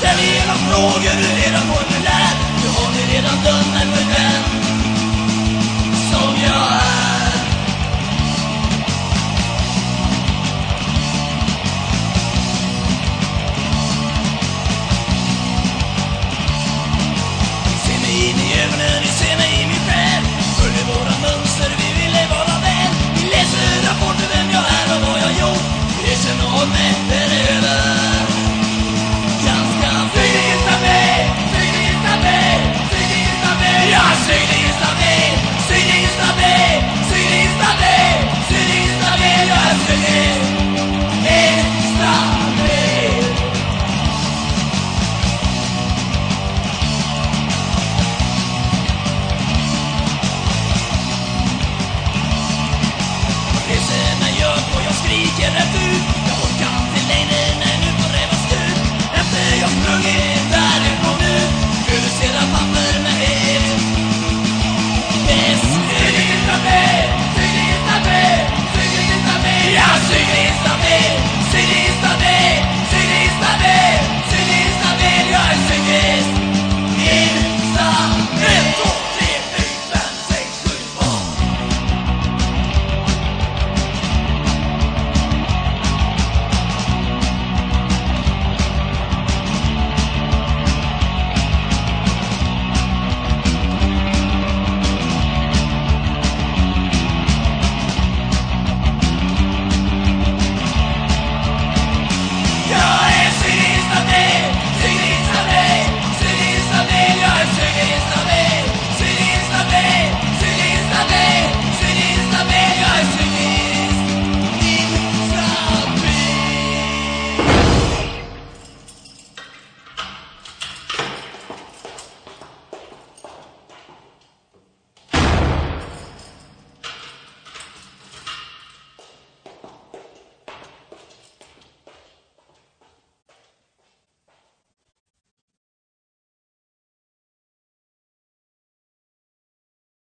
Ställ era frågor, ur era formulär Du har ni redan dömt men med vem?